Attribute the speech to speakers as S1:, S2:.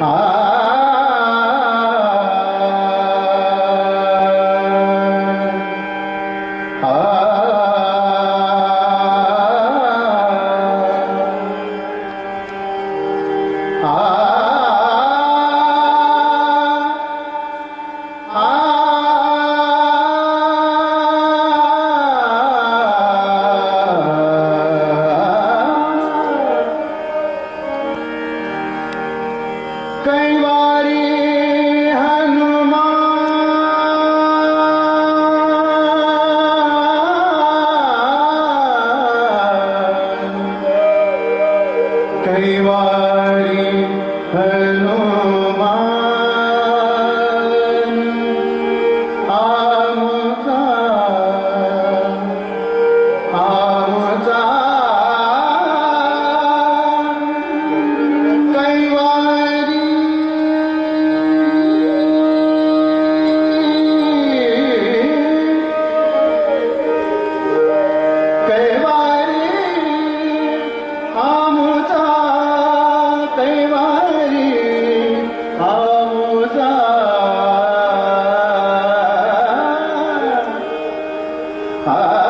S1: 啊。Ah.